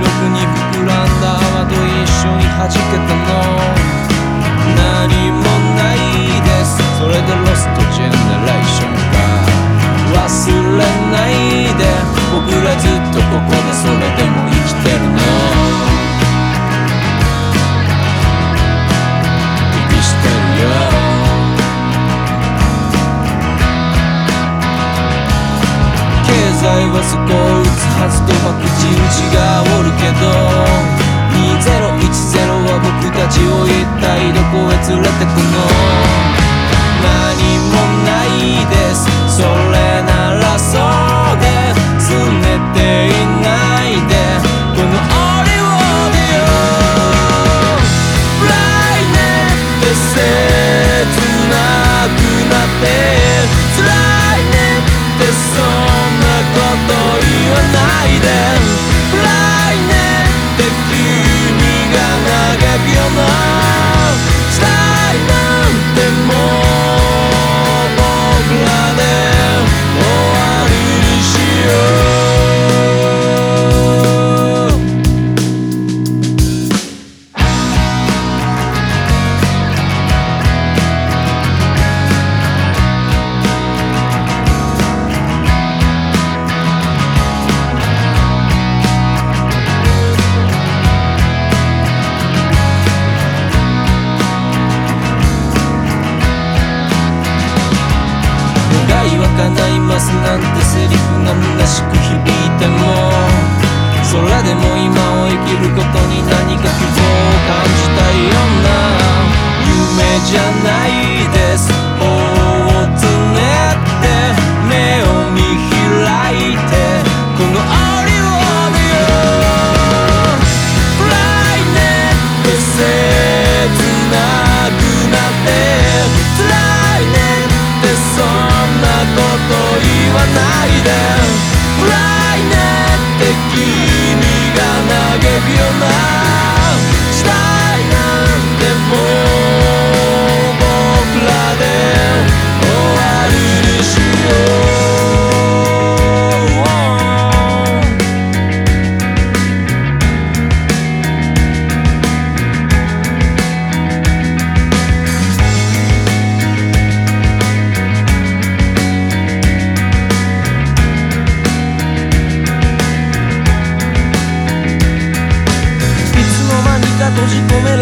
国に体どこへ連れてくの？around the city.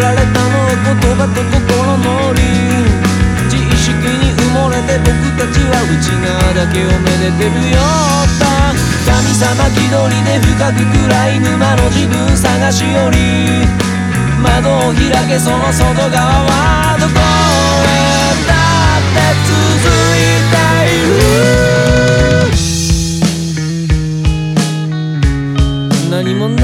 られたのは言葉と心のり自意識に埋もれて僕たちは内側だけをめでてるよった。神様気取りで深く暗い沼の自分探しより。窓を開けその外側はどこへだって続いている。何もない。